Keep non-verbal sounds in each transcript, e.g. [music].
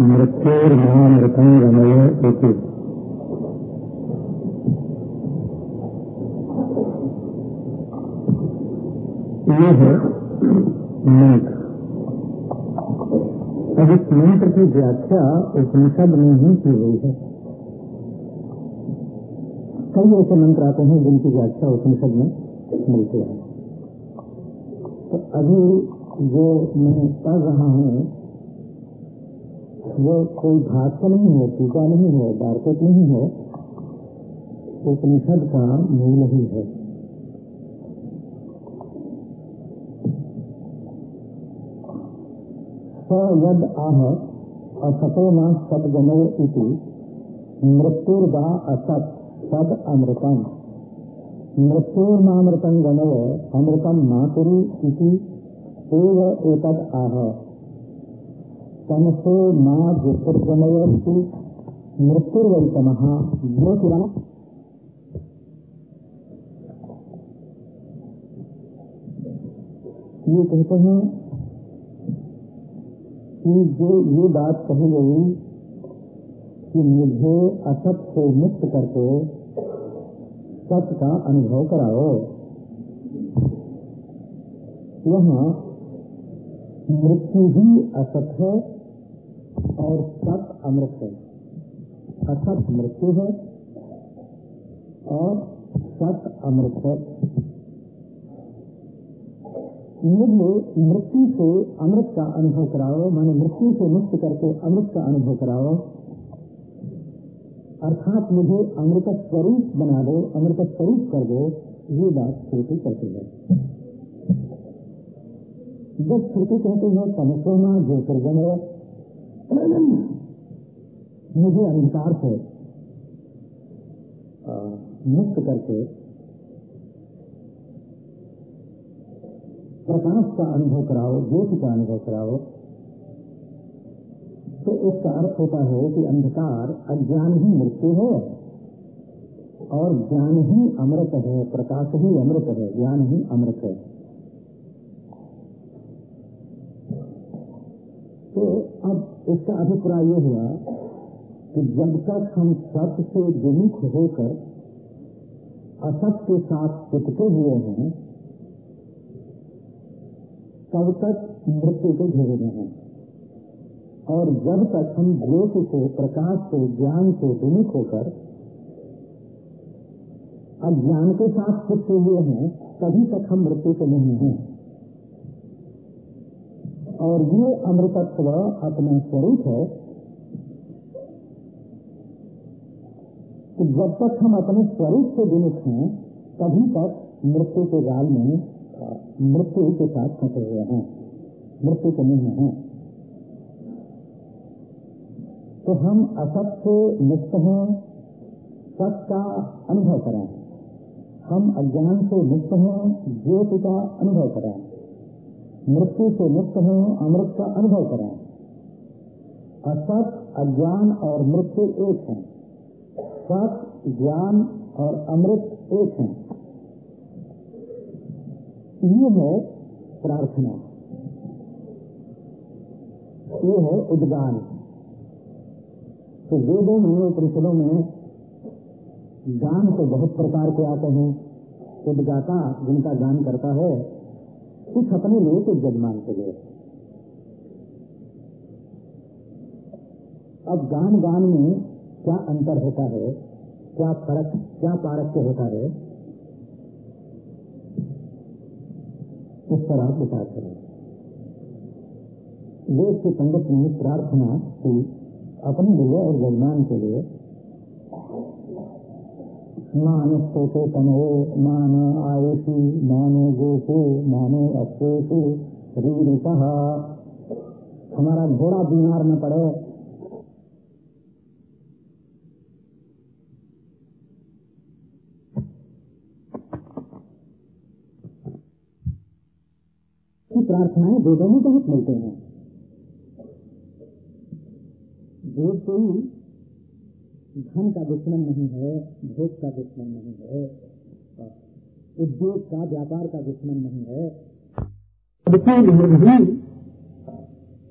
मृत्युर्मामृतं गमय इति ये है मंत्र अब इस की व्याख्या उपनिषद में ही की गई है कई ऐसे मंत्र आते हैं जिनकी व्याख्या उपनिषद में मिलती है। तो अभी जो मैं पढ़ रहा हूँ, वो कोई भाष्य नहीं है, टीका नहीं है, वार्तिक नहीं है। उपनिषद का मूल ही है। स यद आह असतो न सदगमो इति मृत्युर्वा असत सद अमृतम। मृत्युर्मामृतं गमय अमृतं मातुरु इति, एव आह। तमसो मा ये कहते हैं कि जो ये बात कही गई, कि मुझे असत से मुक्त करके सत्य का अनुभव कराओ। यहाँ मृत्यु ही असत है और सत अमृत है। असत मृत्यु है और सत अमृत है। मुझे मृत्यु से अमृत का अनुभव कराओ, माने मृत्यु से मुक्त करके अमृत का अनुभव कराओ। अर्थात मुझे अमृत स्वरूप बना दो, अमृत स्वरूप कर दो, ये बात श्रुति कहती है। जब श्रुति कहती है तमसोना ज्योतिर्गम मुझे अहंकार से मुक्त करके प्रकाश का अनुभव कराओ, ज्योति का अनुभव कराओ तो इसका अर्थ होता है कि अंधकार अज्ञान ही मृत्यु है और ज्ञान ही अमृत है, प्रकाश ही अमृत है, ज्ञान ही अमृत है। तो अब इसका अभिप्राय ये हुआ कि जब तक हम सत्य से विमुख होकर असत के साथ चिपके हुए हैं, तब तक मृत्यु के घेरे में हैं। और जब तक हम ज्योति से, प्रकाश से, ज्ञान से विमुख होकर अज्ञान के साथ चिपके हुए हैं, तभी तक हम मृत्यु के नहीं हैं। और ये अमृतत्व अपना स्वरूप है कि जब तक हम अपने स्वरूप से विमुख हैं, तभी तक मृत्यु के गाल में, मृत्यु के साथ फंसे हुए हैं। मृत्यु के नहीं हैं। तो हम असत से मुक्त हों, सत का अनुभव करें। हम अज्ञान से मुक्त हों, ज्योति का अनुभव करें। मृत्यु से मुक्त हों, अमृत का अनुभव करें। असत, अज्ञान और मृत्यु एक हैं। सत, ज्ञान और अमृत एक हैं। ये है प्रार्थना। ये है उद्गान। तो वेदों में उपनिषदों में गान तो बहुत प्रकार के आते हैं। उद्गाता जिनका गान करता है, कुछ अपने लिए कुछ जजमान के लिए अब गान गान में क्या अंतर होता है, क्या फ़र्क, क्या पारक्य होता है, इस पर आप विचार करें। वेद के पंडित ने प्रार्थना की अपने लिए और भगवान के लिए। मान सोचे तनो, मान आयुषी, मानो गोपो, मानो अशोषु रीता हमारा घोड़ा बीमार न पड़े। प्रार्थनाएँ वेदों में बहुत मिलते हैं। वेद कोई धन का दुश्मन नहीं है, भोग का दुश्मन नहीं है उद्योग का, व्यापार का दुश्मन नहीं है।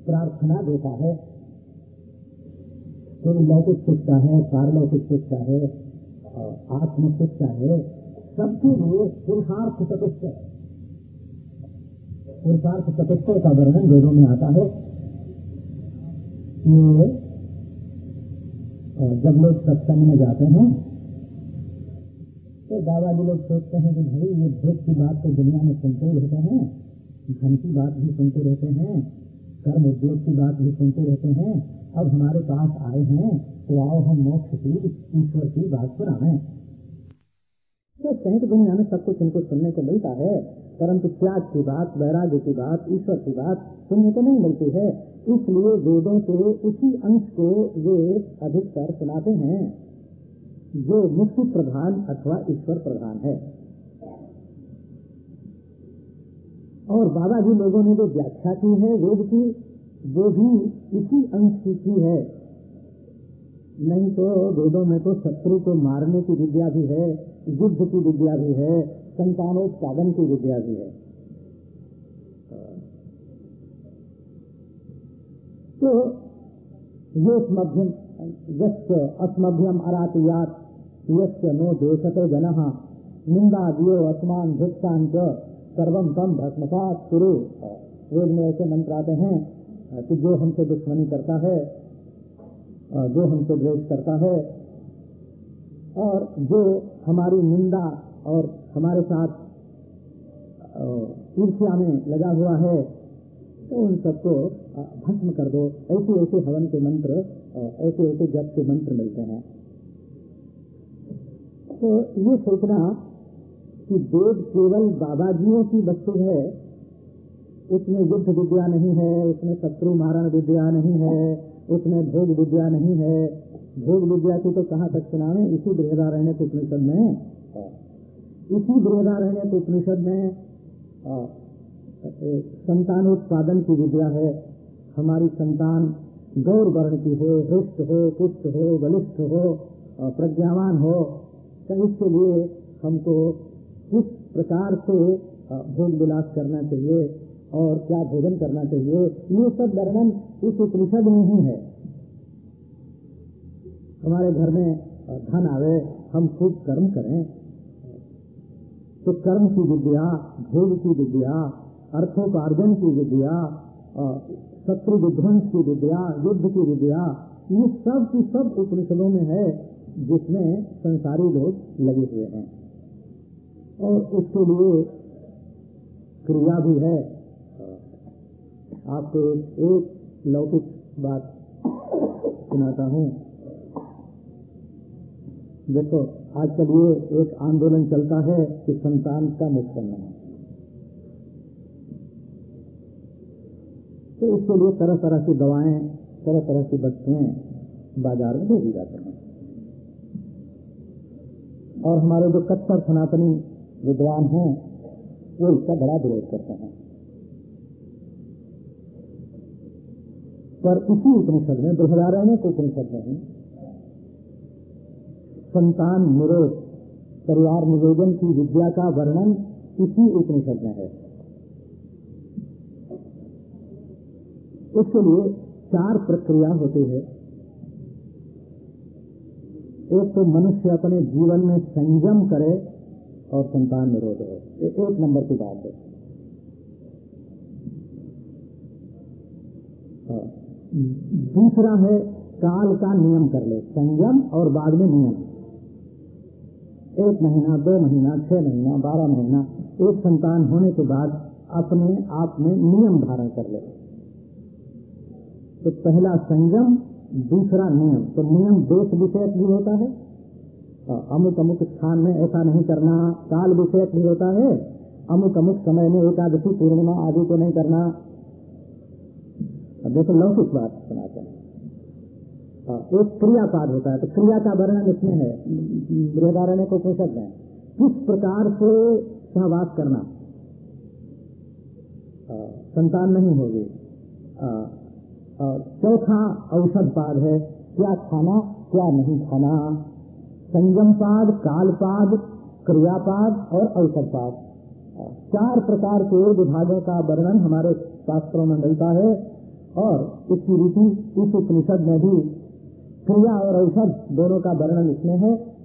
प्रार्थना देता है। कोई लौकिक सुख है, पारलौकिक सुख है आत्म सुख है, सबके लिए पुरुषार्थ चतुष्ट पुरुषार्थ चतुष्ट का वर्णन वेदों में आता है जब लोग सत्संग में जाते हैं तो दादाजी लोग सोचते हैं कि भाई, ये भेद की बात तो दुनिया में सुनते रहते हैं, धन की बात भी सुनते रहते हैं, कर्म उद्योग की बात भी सुनते रहते हैं, अब हमारे पास आए हैं तो आओ हम मोक्ष की, ईश्वर की बात सुनाए। तो सहित दुनिया में सब कुछ इनको सुनने को मिलता है। परंतु त्याग की बात, वैराग्य की बात, ईश्वर की बात सुनने को नहीं मिलती है। इसलिए वेदों के उसी अंश को वे अधिकतर सुनाते हैं। जो मुक्ति प्रधान अथवा ईश्वर प्रधान है। और बाबा जी लोगों ने जो व्याख्या की है, वेद की, वो भी इसी अंश की की है। नहीं तो वेदों में तो शत्रु को मारने की विद्या भी है, युद्ध की विद्या भी है संतानोत्पादन की विद्या भी है। तो ये मध्यम अस्मभ्यम अरातियात यस्य नो देशते जन, निंदा दियो अस्मान भिक्षान सर्वम तम भस्मसात शुरू वेद में ऐसे मंत्र आते हैं कि जो हमसे दुश्मनी करता है, जो हमसे द्वेष करता है, और जो हमारी निंदा और हमारे साथ ईर्ष्या में लगा हुआ है तो उन सबको भस्म कर दो। ऐसे ऐसे हवन के मंत्र ऐसे ऐसे जप के मंत्र मिलते हैं। तो ये सोचना कि वेद केवल बाबा बाबाजियों की वस्तु है उसमें युद्ध विद्या नहीं है उसमें शत्रु मारण विद्या नहीं है उसमें भोग विद्या नहीं है। भोग विद्या की तो कहाँ तक सुनावे? इसी बृहदारण्य उपनिषद में इसी बृहदारण्य उपनिषद में संतानोत्पादन की विद्या है। हमारी संतान गौर वर्ण की हो, हृष्ट हो, पुष्ट हो, बलिष्ठ हो प्रज्ञावान हो तो इसके लिए हमको किस प्रकार से भोग विलास करना चाहिए और क्या भोजन करना चाहिए, ये सब वर्णन इस उपनिषद में ही है। हमारे घर में धन आवे, हम खूब कर्म करें तो कर्म की विद्या, भोग की विद्या अर्थोपार्जन की विद्या शत्रु विध्वंस की विद्या, युद्ध की विद्या, ये सब की सब उपनिषदों में है, जिसमें संसारी लोग लगे हुए हैं। और उसके लिए क्रिया भी है। आपको एक लौकिक बात सुनाता हूँ। देखो आजकल ये एक आंदोलन चलता है कि संतान का करना है। तो इसके लिए तरह तरह की दवाएँ तरह तरह की वस्तुएँ बाज़ार में भेजी जाते हैं। और हमारे जो कट्टर सनातनी विद्वान हैं, वो इसका बड़ा विरोध करते हैं। पर इसी उपनिषद में, बृहदारण्य को उपनिषद में संतान निरोध, परिवार निवेदन की विद्या का वर्णन इसी उपनिषद में है। उसके लिए चार प्रक्रिया होती है। एक तो मनुष्य अपने जीवन में संयम करे और संतान निरोध हो। एक नंबर की बात है। हाँ। दूसरा है, काल का नियम कर ले, संयम और बाद में नियम। एक महीना, दो महीना, छह महीना, बारह महीना, एक संतान होने के बाद अपने आप में नियम धारण कर ले। तो पहला संयम, दूसरा नियम। तो नियम देश विषय भी होता है अमुक अमुक स्थान में ऐसा नहीं करना, काल विषय भी होता है, अमुक अमुक समय में एकादशी पूर्णिमा आदि को नहीं करना। देखो, लौकिक बात सुनाते हैं। एक क्रियापाद होता है तो क्रिया का वर्णन इसमें है? बृहदारण्य को उपनिषद में किस प्रकार से सहवास करना? संतान नहीं होगी। चौथा औषध पाद है, क्या खाना, क्या नहीं खाना? संयम पाद, काल पाद क्रियापाद और औषध पाद। चार प्रकार के विभागों का वर्णन हमारे शास्त्रों में मिलता है और इसकी रीति इस उपनिषद में भी क्रिया और औषध दोनों का वर्णन इसमें है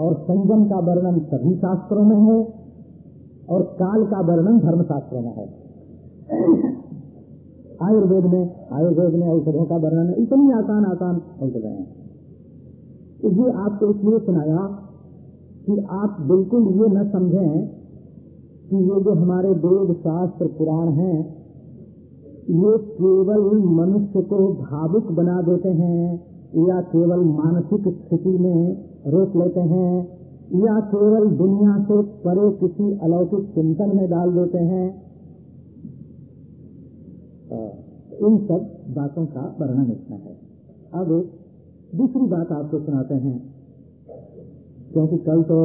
और संयम का वर्णन सभी शास्त्रों में है और काल का वर्णन धर्म शास्त्रों में है। आयुर्वेद में आयुर्वेद में औषधों का वर्णन है। इतनी आसान आसान औषध है। तो आपको इसलिए सुनाया कि आप बिल्कुल ये न समझें कि ये जो हमारे वेद शास्त्र पुराण हैं, ये केवल मनुष्य को भावुक बना देते हैं। या केवल मानसिक स्थिति में रोक लेते हैं, या केवल दुनिया से परे किसी अलौकिक चिंतन में डाल देते हैं इन सब बातों का वर्णन इसमें है। अब दूसरी बात आपको सुनाते हैं। क्योंकि कल तो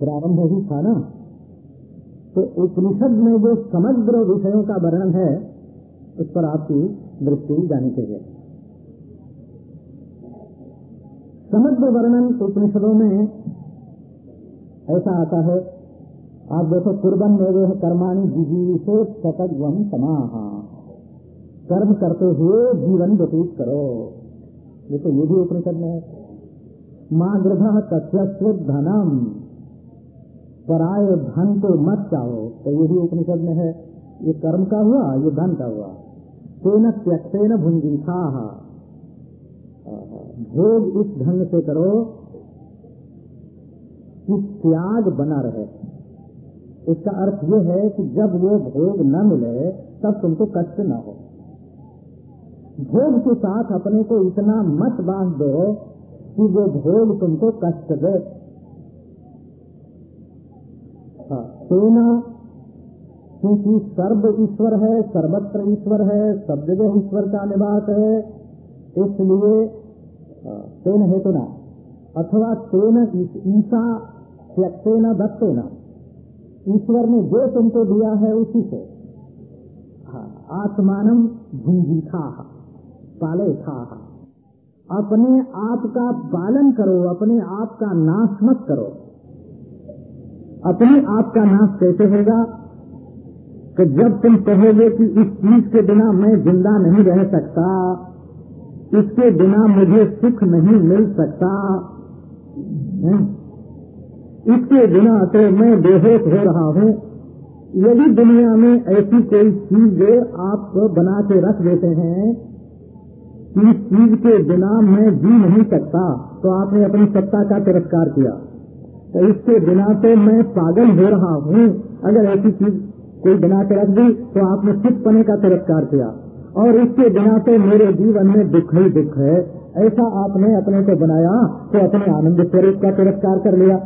प्रारंभ ही था ना तो उपनिषद में जो समग्र विषयों का वर्णन है, उस पर आपकी दृष्टि जानी चाहिए। समग्र वर्णन उपनिषदों में ऐसा आता है। आप देखो, कुर्बन में वो कर्माणी जीवी से सतत वम समाहा। कर्म करते हुए जीवन व्यतीत करो। देखो, ये भी उपनिषद में है। माँ गृह तथ्य धनम, पराय धन को मत चाहो। तो ये भी उपनिषद में है। ये कर्म का हुआ, ये धन का हुआ। तेन त्यक्तेन भुंजीथा भोग इस ढंग से करो कि त्याग बना रहे। इसका अर्थ ये है कि जब वो भोग न मिले, तब तुमको कष्ट न हो। भोग के साथ अपने को इतना मत बाँध दो कि वो भोग तुमको कष्ट दे। तेना क्योंकि सर्व ईश्वर है, सर्वत्र ईश्वर है, सब जगह ईश्वर का निवास है, इसलिए तेन हेतु न अथवा तेन ईसा त्यक्तेन दत्तेन। ईश्वर ने जो तुमको दिया है उसी से। आत्मानम था पाले था अपने आप का पालन करो, अपने आप का नाश मत करो। अपने आप का नाश कैसे होगा? कि जब तुम कहोगे कि इस चीज़ के बिना मैं ज़िंदा नहीं रह सकता इसके बिना मुझे सुख नहीं मिल सकता। इसके बिना तो मैं बेहोश हो रहा हूँ। यदि दुनिया में ऐसी कोई चीज़ आप बना के रख देते हैं कि इस चीज़ के बिना मैं जी नहीं सकता तो आपने अपनी सत्ता का तिरस्कार किया। तो इसके बिना तो मैं पागल हो रहा हूँ। अगर ऐसी चीज़ कोई बना के रख दी तो आपने खुद पने का तिरस्कार किया। और इसके बिना तो मेरे जीवन में दुख ही दुख है। ऐसा आपने अपने को बनाया तो अपने आनंद स्वरूप का तिरस्कार कर लिया।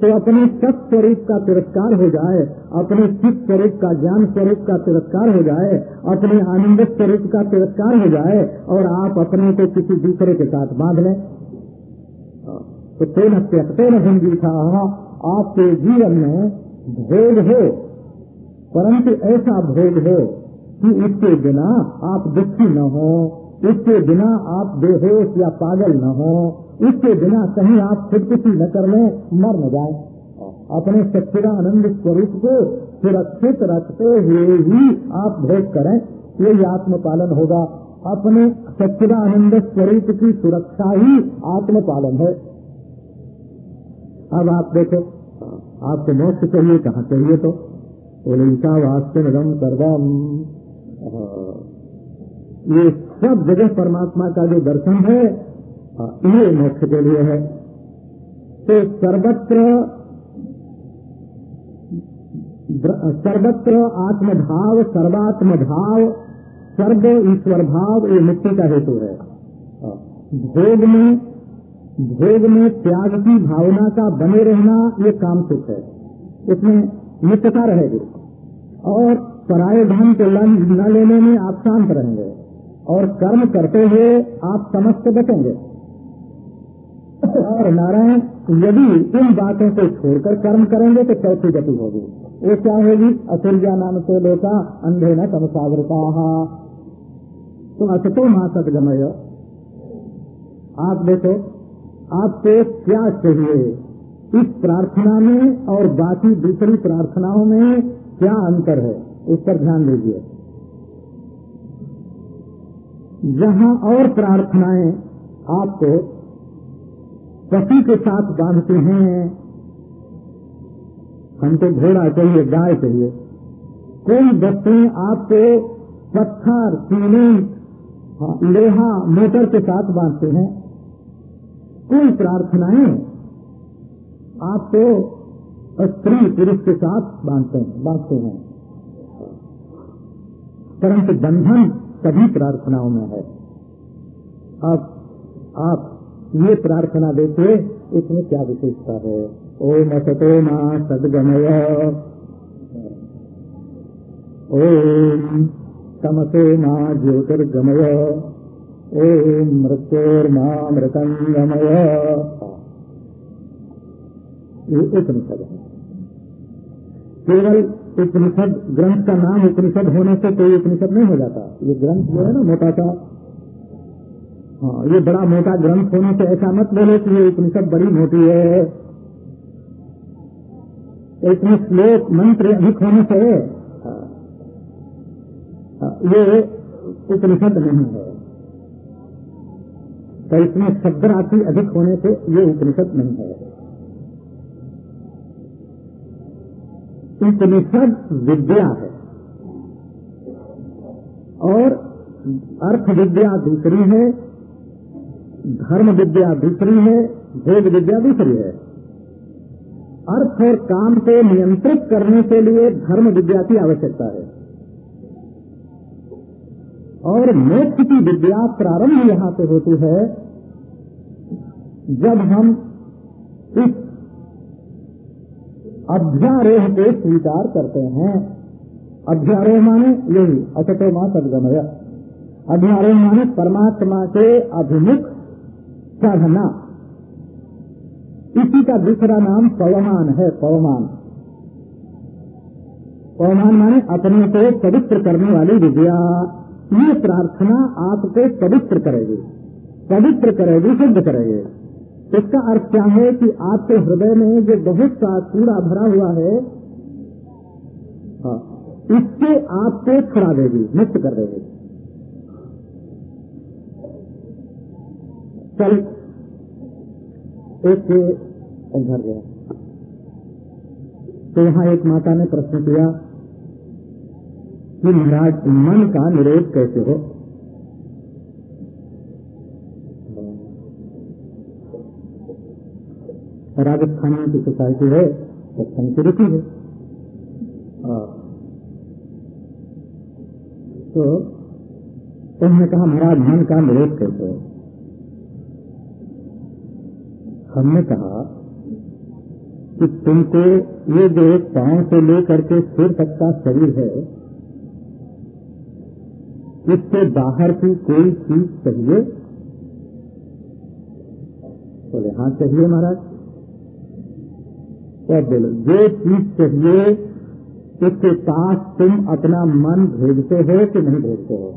तो अपने सत स्वरूप का तिरस्कार हो जाए, अपने चित्त स्वरूप का ज्ञान स्वरूप का तिरस्कार हो जाए, अपने आनंद स्वरूप का तिरस्कार हो जाए, और आप अपने को किसी दूसरे के साथ बाँध लें। तो तेन त्यक्तेन भंगी था आपके जीवन में भोग हो, परंतु ऐसा भोग हो कि इसके बिना आप दुखी न हो, इसके बिना आप बेहोश या पागल न हो, इसके बिना कहीं आप खुदकुशी न कर लें, मर न जाए। अपने सच्चिदानंद स्वरूप को सुरक्षित रखते हुए ही आप भोग करें, यही आत्म पालन होगा। अपने सच्चिदानंद स्वरूप की सुरक्षा ही आत्म पालन है। अब आप देखो, आपको मोक्ष चाहिए, कहाँ चाहिए तो? बोले वास्तव सर्वम ये सब जगह परमात्मा का जो दर्शन है ये मोक्ष के लिए है। तो सर्वत्र सर्वत्र आत्मभाव सर्वात्म भाव सर्व ईश्वर भाव ये मुक्ति का हेतु है। भोग में भोग में त्याग की भावना का बने रहना ये काम सुख है। इसमें नित्यता रहेगी। और पराय धन के न लेने में आप शांत रहेंगे। और कर्म करते हुए आप समस्त बचेंगे। और नारायण, यदि इन बातों को छोड़कर कर्म करेंगे तो चौथी गति होगी? वो क्या होगी? असुरिया नाम से लोका अंधे न तमसावृता। तो असतो मासक जमय आप देखो, आपको क्या चाहिए? इस प्रार्थना में और बाकी दूसरी प्रार्थनाओं में क्या अंतर है? इस पर ध्यान दीजिए। जहाँ और प्रार्थनाएँ आपको पति के साथ बांधते हैं। हमको घोड़ा चाहिए गाय चाहिए। कोई वस्तुएँ आपको पत्थर सीमेंट हाँ, लोहा मोटर के साथ बांधते हैं। कोई प्रार्थनाएँ आपको स्त्री पुरुष के साथ बांधते हैं बांधते हैं। परंतु बंधन सभी प्रार्थनाओं में है। अब आप ये प्रार्थना देते, इसमें क्या विशेषता है? ओम असतो मा सदगमय। ओम तमसे मा ज्योतिर्गमय। ओम मृत्योर्मा मृतंगमय। ये उपनिषद है। केवल उपनिषद ग्रंथ का नाम उपनिषद होने से कोई उपनिषद नहीं हो जाता। ये ग्रंथ जो है ना मोटा सा। हाँ ये बड़ा मोटा ग्रंथ होने से ऐसा मत बोले कि ये उपनिषद बड़ी मोटी है। इसमें श्लोक मंत्र अधिक होने से ये उपनिषद नहीं है। तो इसमें शब्द राशि अधिक होने से ये उपनिषद नहीं है। उपनिषद विद्या है। और अर्थ विद्या दूसरी है धर्म विद्या दूसरी है भेद विद्या दूसरी है। अर्थ और काम को नियंत्रित करने के लिए धर्म विद्या की आवश्यकता है। और मोक्ष की विद्या प्रारंभ यहाँ से होती है, जब हम इस अध्यारोह को स्वीकार करते हैं। अध्यारोह माने यही अचतो माँ सदगमय। अध्यारोह माने परमात्मा के अभिमुख साधना। इसी का दूसरा नाम पवमान है, पवमान। पवमान माने अपने को पवित्र करने वाली विद्या। ये प्रार्थना आपको पवित्र करेगी। पवित्र करेगी सिद्ध करेगी। इसका अर्थ क्या है कि आपके हृदय में जो बहुत सा कूड़ा भरा हुआ है हाँ, इससे आपको छुड़ा देगी मुक्त कर देगी। चल एक घर गया। तो यहाँ एक माता ने प्रश्न किया कि महाराज मन का निरोध कैसे हो? राजस्थान की सोसाइटी है सत्संग की रुचि है। तो उन्होंने कहा महाराज मन का निरोध कैसे हो। हमने कहा कि तुमको ये जो पाँव से लेकर के सिर तक का शरीर है इससे बाहर की कोई चीज़ चाहिए? बोले हाँ चाहिए महाराज। तो बोलो जो चीज़ चाहिए, उसके पास तुम अपना मन भेजते हो कि नहीं भेजते हो?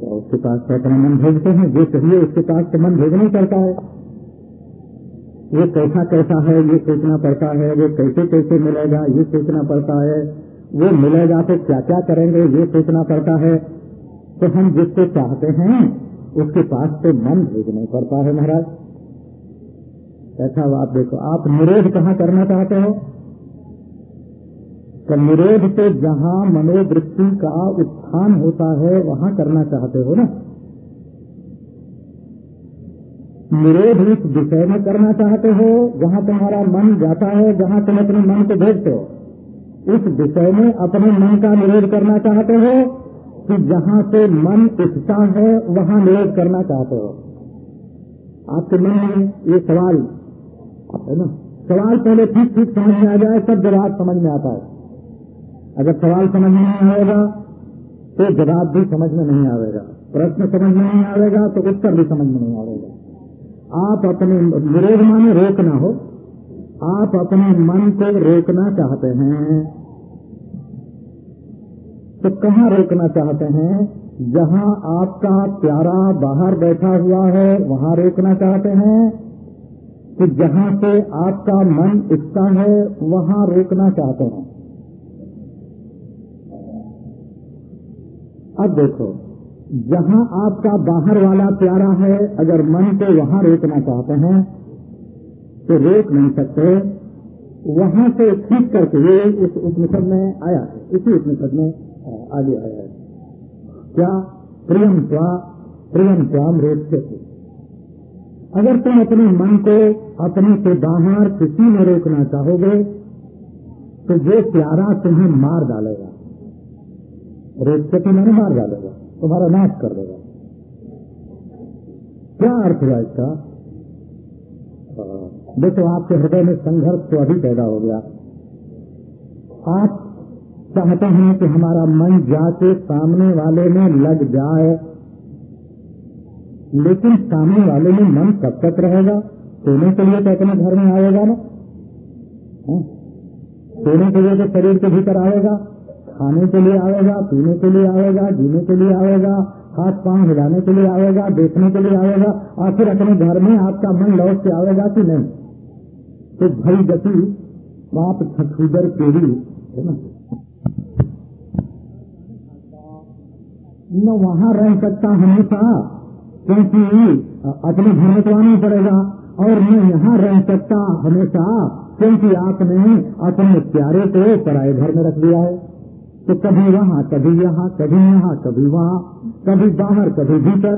तो उसके पास तो अपना मन भेजते हैं, जो चाहिए उसके पास तो मन भेजना ही पड़ता है। वो कैसा कैसा है, ये सोचना पड़ता है वो कैसे कैसे मिलेगा, ये सोचना पड़ता है। वो मिलेगा तो क्या क्या करेंगे, ये सोचना पड़ता है। तो हम जिसको चाहते हैं, उसके पास तो मन भेजना पड़ता है, महाराज। ऐसा आप देखो, आप निरोध कहाँ करना चाहते हो? तो निरोध तो जहाँ मनोवृत्ति का उत्थान होता है, वहाँ करना चाहते हो ना? निरोध इस विषय में करना चाहते हो, जहाँ तुम्हारा मन जाता है, जहाँ तुम अपने मन को भेजते हो। इस विषय में अपने मन का निरोध करना चाहते हो, कि जहाँ से मन उठता है, वहाँ निरोध करना चाहते हो। आपके मन में ये सवाल है ना? सवाल पहले ठीक ठीक समझ में आ जाए, तब जवाब समझ में आता है। अगर सवाल समझ में नहीं आएगा तो जवाब भी समझ में नहीं आएगा। प्रश्न समझ में नहीं आएगा तो उत्तर भी समझ में नहीं आएगा। आप अपने विरोध माने रोकना हो। आप अपने मन को रोकना चाहते हैं। तो कहाँ रोकना चाहते हैं? जहाँ आपका प्यारा बाहर बैठा हुआ है, वहाँ रोकना चाहते हैं। कि जहाँ से आपका मन इच्छा है, वहाँ रोकना चाहते हैं। अब देखो, जहाँ आपका बाहर वाला प्यारा है, अगर मन को वहाँ रोकना चाहते हैं तो रोक नहीं सकते। वहाँ से ठीक करके ये इस उपनिषद में आया, इसी उपनिषद में आगे आया है। क्या? प्रियम क्या प्रियम क्या रोक से अगर तुम अपने मन को अपने से बाहर किसी में रोकना चाहोगे तो वो प्यारा तुम्हें मार डालेगा। रोक के तुम्हें मार डालेगा, तुम्हारा नाश कर देगा। क्या अर्थ हुआ इसका? देखो, आपके हृदय में संघर्ष तो अभी पैदा हो गया। आप चाहते हैं कि हमारा मन जाके सामने वाले में लग जाए लेकिन सामने वाले में मन कब तक रहेगा, सोने के लिए तो अपने घर में आएगा ना? हाँ? सोने के लिए तो शरीर के भीतर आएगा, खाने के लिए आएगा, पीने के लिए आएगा, जीने के लिए आएगा, हाथ पाँव हिलाने के लिए आएगा, देखने के लिए आएगा आखिर अपने घर में आपका मन लौट के आएगा कि नहीं? तो भई गति बाप छठूदर पीढ़ी है ना? न वहाँ रह सकता हमेशा। क्योंकि अपने घर आना पड़ेगा और मैं यहाँ रह सकता हमेशा, क्योंकि आपने अपने प्यारे को पराए घर में रख दिया है। तो कभी वहाँ, कभी यहाँ कभी यहाँ, कभी वहाँ, कभी बाहर, कभी भीतर।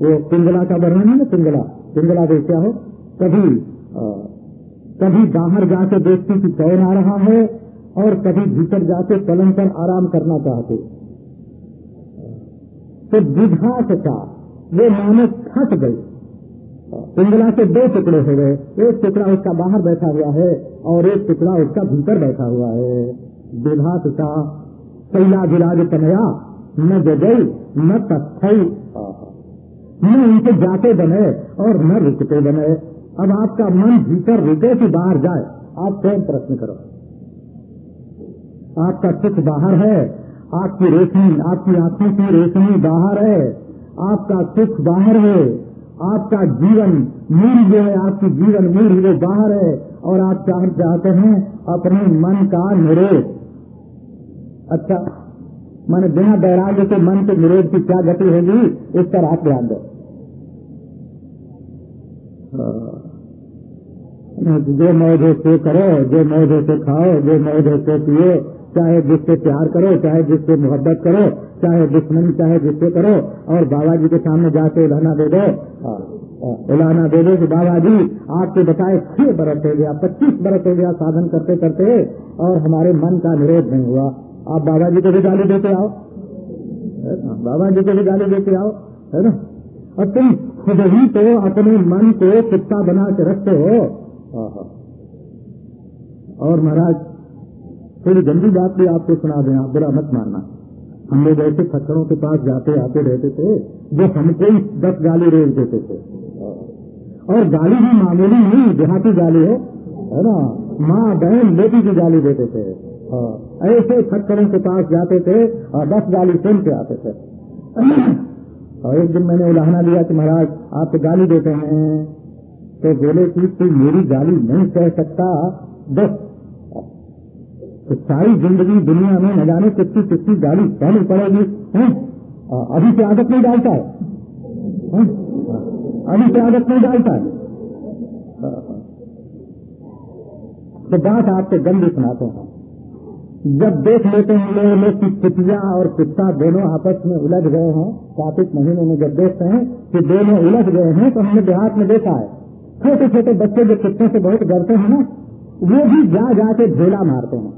वो पिंगला का वर्णन है ना, पिंगला? पिंगला देख हो? कभी कभी बाहर जाके देखती कि कौन आ रहा है और कभी भीतर जाके पलंग पर आराम करना चाहते। तो विघासता वो मानो फट गई। पिंगला के दो टुकड़े हो गए। एक टुकड़ा उसका बाहर बैठा हुआ है और एक टुकड़ा उसका भीतर बैठा हुआ है। विघासता कैला विराज कन्या न जगई, न तस्थई न उनके जाते बने और न रुकते बने। अब आपका मन भीतर रुके कि बाहर जाए। आप स्वयं प्रश्न करो। आपका सुख बाहर है आपकी रेशमी, आपकी आँखों की रेशमी बाहर है, आपका सुख बाहर है, आपका जीवन मूल जो है, आपकी जीवन मूल वो बाहर है, और आप चाह चाहते हैं अपने मन का निरोध। अच्छा मैंने बिना बैराग्य के मन के निरोध की क्या गति होगी, इस पर आप ध्यान दो। जो मौजे से करो, जो मौजे से खाओ, जो मौजे से पियो चाहे जिससे प्यार करो, चाहे जिससे मोहब्बत करो, चाहे दुश्मनी, चाहे जिससे करो, और बाबा जी के सामने जाके उलाना दे दो। उलाना दे दो कि बाबा जी आपके बताए छह बरस हो गया, पच्चीस बरस हो गया साधन करते करते, और हमारे मन का निरोध नहीं हुआ। आप बाबा जी को भी गाली देते आओ। बाबा जी को भी गाली देते आओ। है ना? और तुम खुद ही तो अपने मन को कुत्ता बना के रखते हो। और महाराज थोड़ी गंदी बात भी आपको सुना दें, आप बुरा मत मानना। हम लोग ऐसे खच्चरों के पास जाते, आते रहते थे, जो हमको ही दस गाली रोज देते थे। और गाली भी मामूली नहीं, देहाती गाली हो, है ना? माँ, बहन, बेटी की गाली देते थे। ऐसे खच्चरों के पास जाते थे और दस गाली सुन के आते थे। और एक दिन मैंने उलाहना लिया कि महाराज, आप तो गाली देते हैं। तो बोले कि तू मेरी गाली नहीं कह सकता। बस तो सारी ज़िंदगी दुनिया में न जाने कितनी कितनी गाली सहनी पड़ेगी, है? अभी से आदत नहीं डालता है। अभी से आदत नहीं डालता है। तो बात आपसे गंदी सुनाते हैं। जब देख लेते हैं लोग लोग की पिटिया और कुत्ता दोनों आपस में उलझ गए हैं कार्तिक महीने में जब देखते हैं कि दोनों उलझ गए हैं तो हमने देहात में देखा है। छोटे छोटे बच्चे जो कुत्तों से बहुत डरते हैं ना, वो भी जा जाके झेला मारते हैं।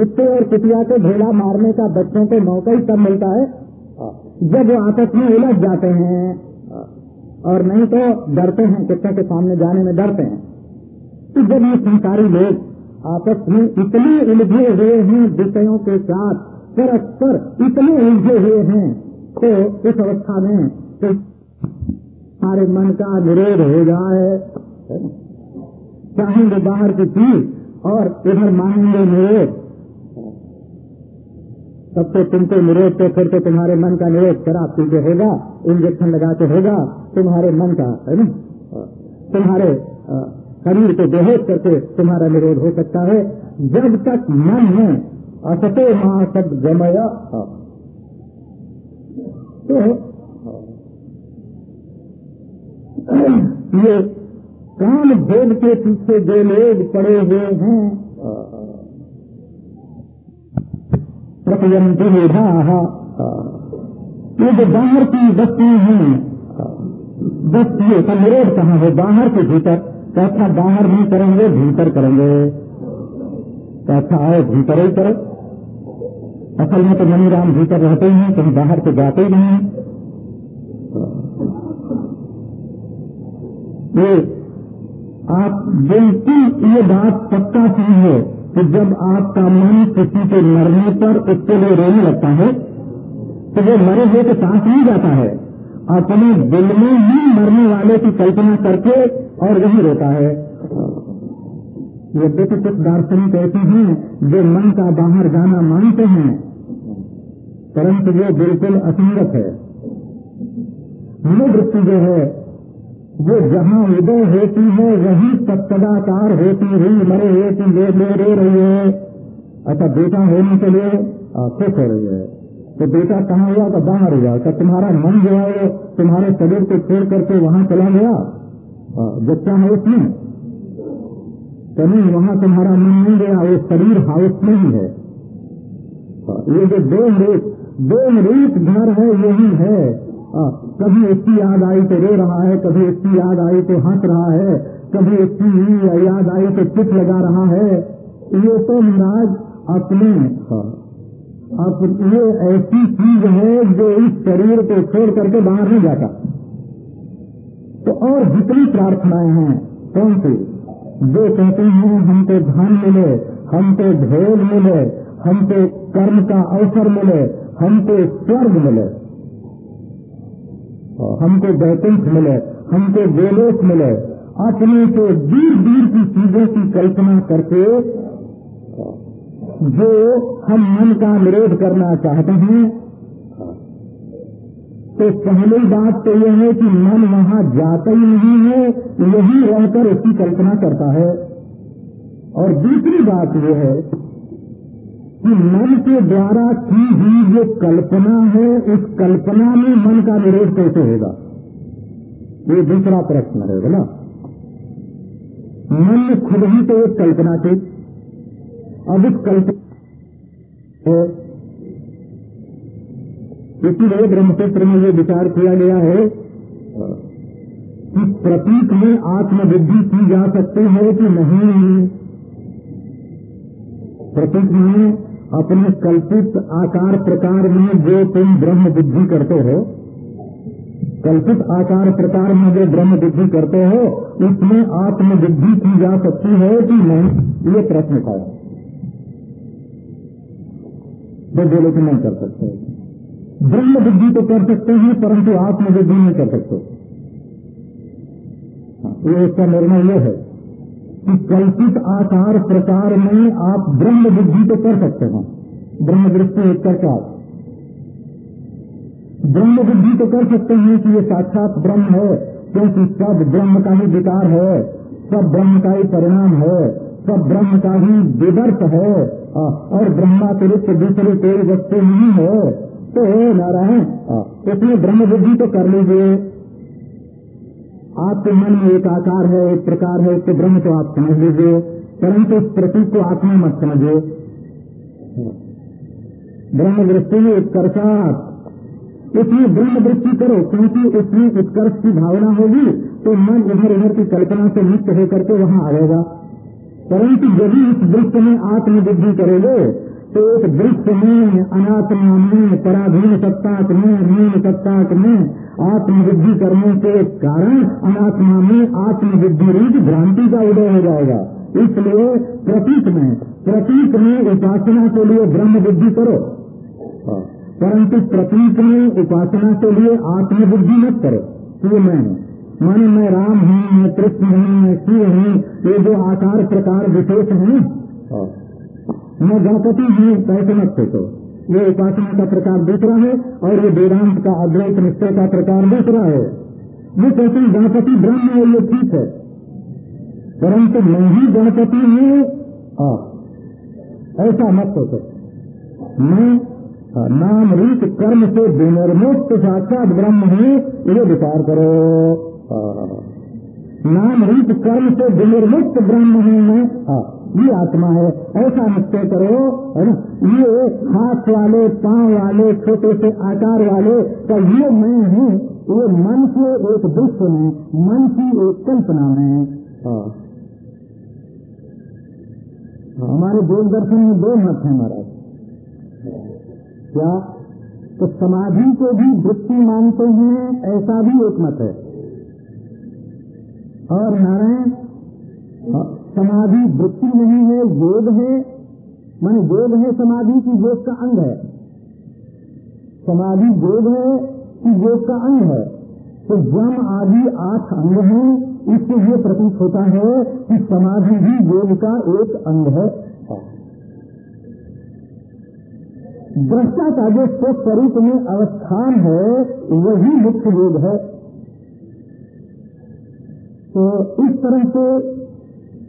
कुत्ते और कुतिया को ढेला मारने का बच्चों को मौका ही तब मिलता है जब वो आपस में उलझ जाते हैं। और नहीं तो डरते हैं, कुत्ते के सामने जाने में डरते हैं। तो जब ये संसारी लोग आपस में इतने उलझे हुए हैं, विषयों के साथ परस्पर इतने उलझे हुए हैं तो इस अवस्था में तो हमारे मन का निरोध हो जाए। चाहेंगे बाहर की चीज़ और इधर मांगेंगे निरोध तो तुमको निरोध तो फिर तो तुम्हारे मन का निरोध शराब पी के होगा, इंजेक्शन लगा के होगा, तुम्हारे मन का, है ना? तुम्हारे शरीर को बेहोश करके तुम्हारा निरोध हो सकता है। जब तक मन है, असतो महासद गमय। तो ये काम भोग के पीछे जो लोग पड़े हुए हैं प्रत्यंत मेधा। ये जो बाहर की वस्तुएँ हैं ये का निरोध कहाँ है? बाहर के भीतर। कैसा बाहर नहीं करेंगे, भीतर करेंगे। कैसा आओ भीतर ही करो। असल में तो मनीराम भीतर रहते ही हैं, कहीं बाहर से जाते ही नहीं। ये आप बिल्कुल ये बात पक्का समझो कि जब आपका मन किसी के मरने पर उसके लिए रोने लगता है तो वो मरे हुए के साथ नहीं जाता है। अपने दिल में ही मरने वाले की कल्पना करके और यही रोता है। यद्यपि कुछ दार्शनिक ऐसे हैं जो मन का बाहर जाना मानते हैं, परंतु वो बिल्कुल असंगत है। मनोवृत्ति जो है वो जहाँ उदय होती है, वही सत्सदाकार होती हुई मरे की ले ले रे रही है। अच्छा बेटा होने के लिए खुश हो रही है। तो बेटा कहाँ हुआ? तो बाहर हुआ। क्या तुम्हारा मन जो है, वो तुम्हारे शरीर को छोड़ करके वहाँ चला गया। बच्चा है उसमें? कहीं वहाँ तुम्हारा मन नहीं गया। वो शरीर हाउस में ही है। ये जो दो रूप दो रूप घर है, यही है। कभी इसकी याद आई तो रो रहा है, कभी इसकी याद आई तो हंस रहा है, कभी इसकी याद आई तो चुप लगा रहा है। ये तो महाराज अपने ये ऐसी चीज़ है जो इस शरीर को छोड़ करके बाहर नहीं जाता। तो और जितनी प्रार्थनाएँ हैं, कौन सी? जो कहते हैं, हमको धन मिले, हमको ढोल मिले, हमको कर्म का अवसर मिले, हमको स्वर्ग मिले। हमको बैकुंठ मिले, हमको गोलोक मिले। अपने से दूर दूर की चीज़ों की कल्पना करके जो हम मन का निरोध करना चाहते हैं तो पहली बात तो यह है कि मन वहाँ जाता ही नहीं है, यही रहकर उसकी कल्पना करता है। और दूसरी बात यह है कि मन के द्वारा की हुई जो कल्पना है, उस कल्पना में मन का निरोध कैसे होगा? ये दूसरा प्रश्न है ना मन खुद ही तो एक कल्पना थी। अब इस कल्पना इसलिए ब्रह्मसूत्र में ये विचार किया गया है, कि प्रतीक में आत्मवृद्धि की जा सकती है कि नहीं। प्रतीक में अपने कल्पित आकार प्रकार में जो तुम ब्रह्म बुद्धि करते हो कल्पित आकार प्रकार में जो ब्रह्म बुद्धि करते हो उसमें आत्मवृद्धि की जा सकती है कि नहीं? ये प्रश्न था। वो बोले कि नहीं कर सकते। ब्रह्म बुद्धि तो कर सकते हैं परंतु आत्मवृद्धि नहीं कर सकते। हाँ, ये इसका निर्णय ये है। कि कल्पित आकार प्रकार में आप ब्रह्म बुद्धि तो कर सकते हैं। ब्रह्म दृष्टि एक करके ब्रह्म बुद्धि तो कर सकते हैं कि ये साक्षात ब्रह्म है, क्योंकि सब ब्रह्म का ही विकार है, सब ब्रह्म का ही परिणाम है, सब ब्रह्म का ही विदर्थ है और ब्रह्मातिरिक्त दूसरे कोई वस्तु नहीं है। तो नारायण इसमें ब्रह्म बुद्धि तो कर लीजिए। आपके मन में एक आकार है, एक प्रकार है, उसके ब्रह्म को आप समझ लीजिए, परंतु इस प्रतीक को आत्मा मत समझिए। ब्रह्म दृष्टि उत्कर्षात। इसमें ब्रह्म दृष्टि करो, क्योंकि इसमें उत्कर्ष की भावना होगी तो मन इधर उधर की कल्पना से मुक्त होकर के वहाँ आएगा परंतु यदि इस दृश्य में आत्मवृद्धि करोगे तो एक दृश्य में, अनात्मा में, पराधीन सत्ताक में नील सत्ताक में आत्मवृद्धि करने के कारण अनात्मा में आत्मवृद्धि रूप भ्रांति का उदय हो जाएगा। इसलिए प्रतीक में प्रतीक में उपासना के लिए ब्रह्म बुद्धि करो। परंतु प्रतीक में उपासना के लिए आत्मबुद्धि मत करो। ये मैं, मन मैं राम हूँ, मैं कृष्ण हूँ, मैं शिव हूँ, ये जो आकार प्रकार विशेष है मैं गणपति हूँ कैसे मत सोचो ये उपासना का प्रकार दूसरा है और ये वेदांत का अद्वैत निश्चय का प्रकार दूसरा है। ये कहते हैं, गणपति ब्रह्म है, ये ठीक है। परंतु मैं ही गणपति हूँ ऐसा मत सोचो। मैं नाम रूप कर्म से विनिर्मुक्त, साक्षात ब्रह्म हूँ, ये विचार करो। नाम रूप कर्म से विनिर्मुक्त ब्रह्म हूँ मैं ये आत्मा है। ऐसा निश्चय करो है ना? ये हाथ वाले पाँव वाले छोटे से आकार वाले तो ये मैं हूँ ये मन के एक विश्व में मन की एक कल्पना में। हाँ। हमारे देव दर्शन में दो मत है महाराज। क्या? तो समाधि को भी वृत्ति मानते हैं ऐसा भी एक मत है। और नारायण? हाँ, समाधि वृत्ति नहीं है योग है। माने योग है, समाधि की योग का अंग है। समाधि योग है कि योग का अंग है। तो जम आदि आठ अंग हैं इससे ये प्रतीत होता है कि समाधि भी योग का एक अंग है। दृष्टा का जो स्वरूप में अवस्थान है, वही मुख्य योग है। तो इस तरह से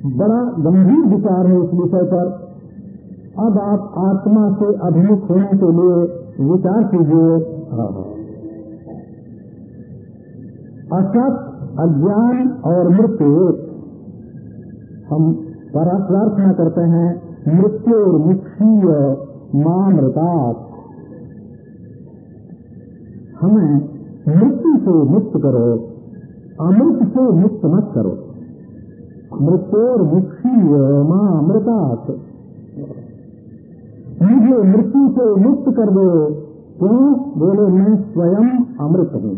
बड़ा गंभीर विचार है इस विषय पर। अब आप आत्मा से अभिमुख होने के लिए विचार कीजिए। असत, अज्ञान और मृत्यु हम प्रार्थना करते हैं, मृत्यु और मुक्षीय मामृतात हमें मृत्यु से मुक्त करो, अमृत से मुक्त मत करो। मृत्योर मुक्ति माँ अमृतात मुझे मृत्यु से मुक्त कर दो, क्यों? बोले, मैं स्वयं अमृत हूँ।